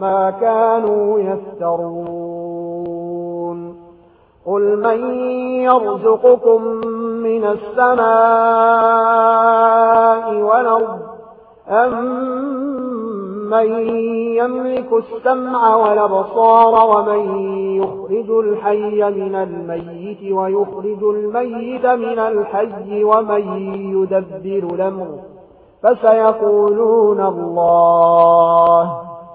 ما كانوا يفترون قل من يرزقكم من السماء والأرض أمن يملك السمع والبصار ومن يخرج الحي من الميت ويخرج الميت من الحي ومن يدبر الأمر فسيقولون الله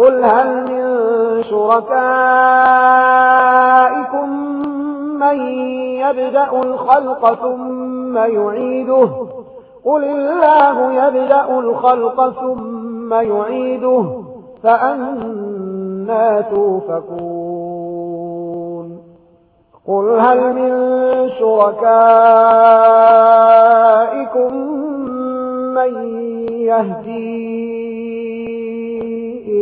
قل هل من شركائكم من يبدأ الخلق ثم يعيده قل الله يبدأ الخلق ثم يعيده فأنا توفكون قل هل من شركائكم من يهديه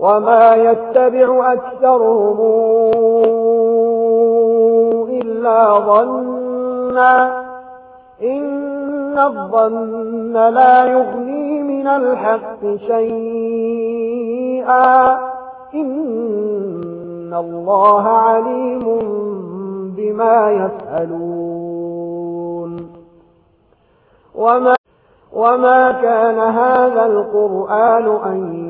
وما يتبع أكثرهم إلا ظنا إن الظن لا يغني من الحق شيئا إن الله عليم بما يسألون وما, وما كان هذا القرآن أن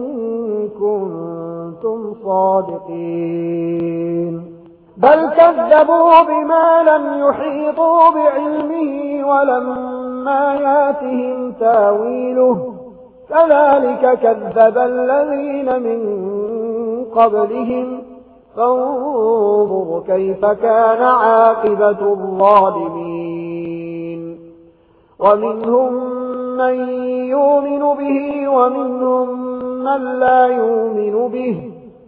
كنتم صادقين. بل كذبوا بما لم يحيطوا بعلمه ولما ياتهم تاويله. كذلك كذب الذين من قبلهم. فانظر كيف كان عاقبة الظالمين. ومنهم من يؤمن به ومنهم من لا يؤمن به.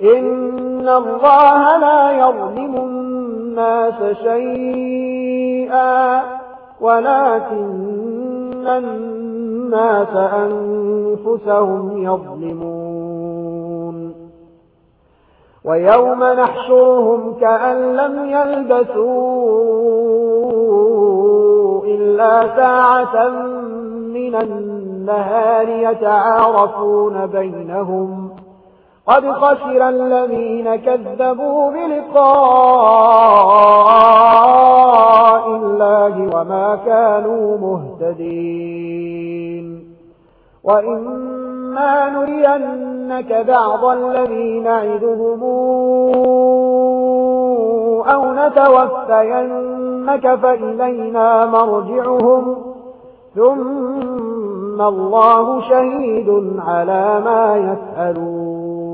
إن الله لا يظلم الناس شيئا ولكن الناس أنفسهم يظلمون ويوم نحشرهم كأن لم يلبثوا إلا ساعة من النهار يتعارفون بينهم قد خسر الذين كذبوا بلقاء الله وما كانوا مهتدين. وإما نرينك بعض الذين عدهم أو نتوفينك فإلينا مرجعهم. ثم الله شهيد على ما يسألون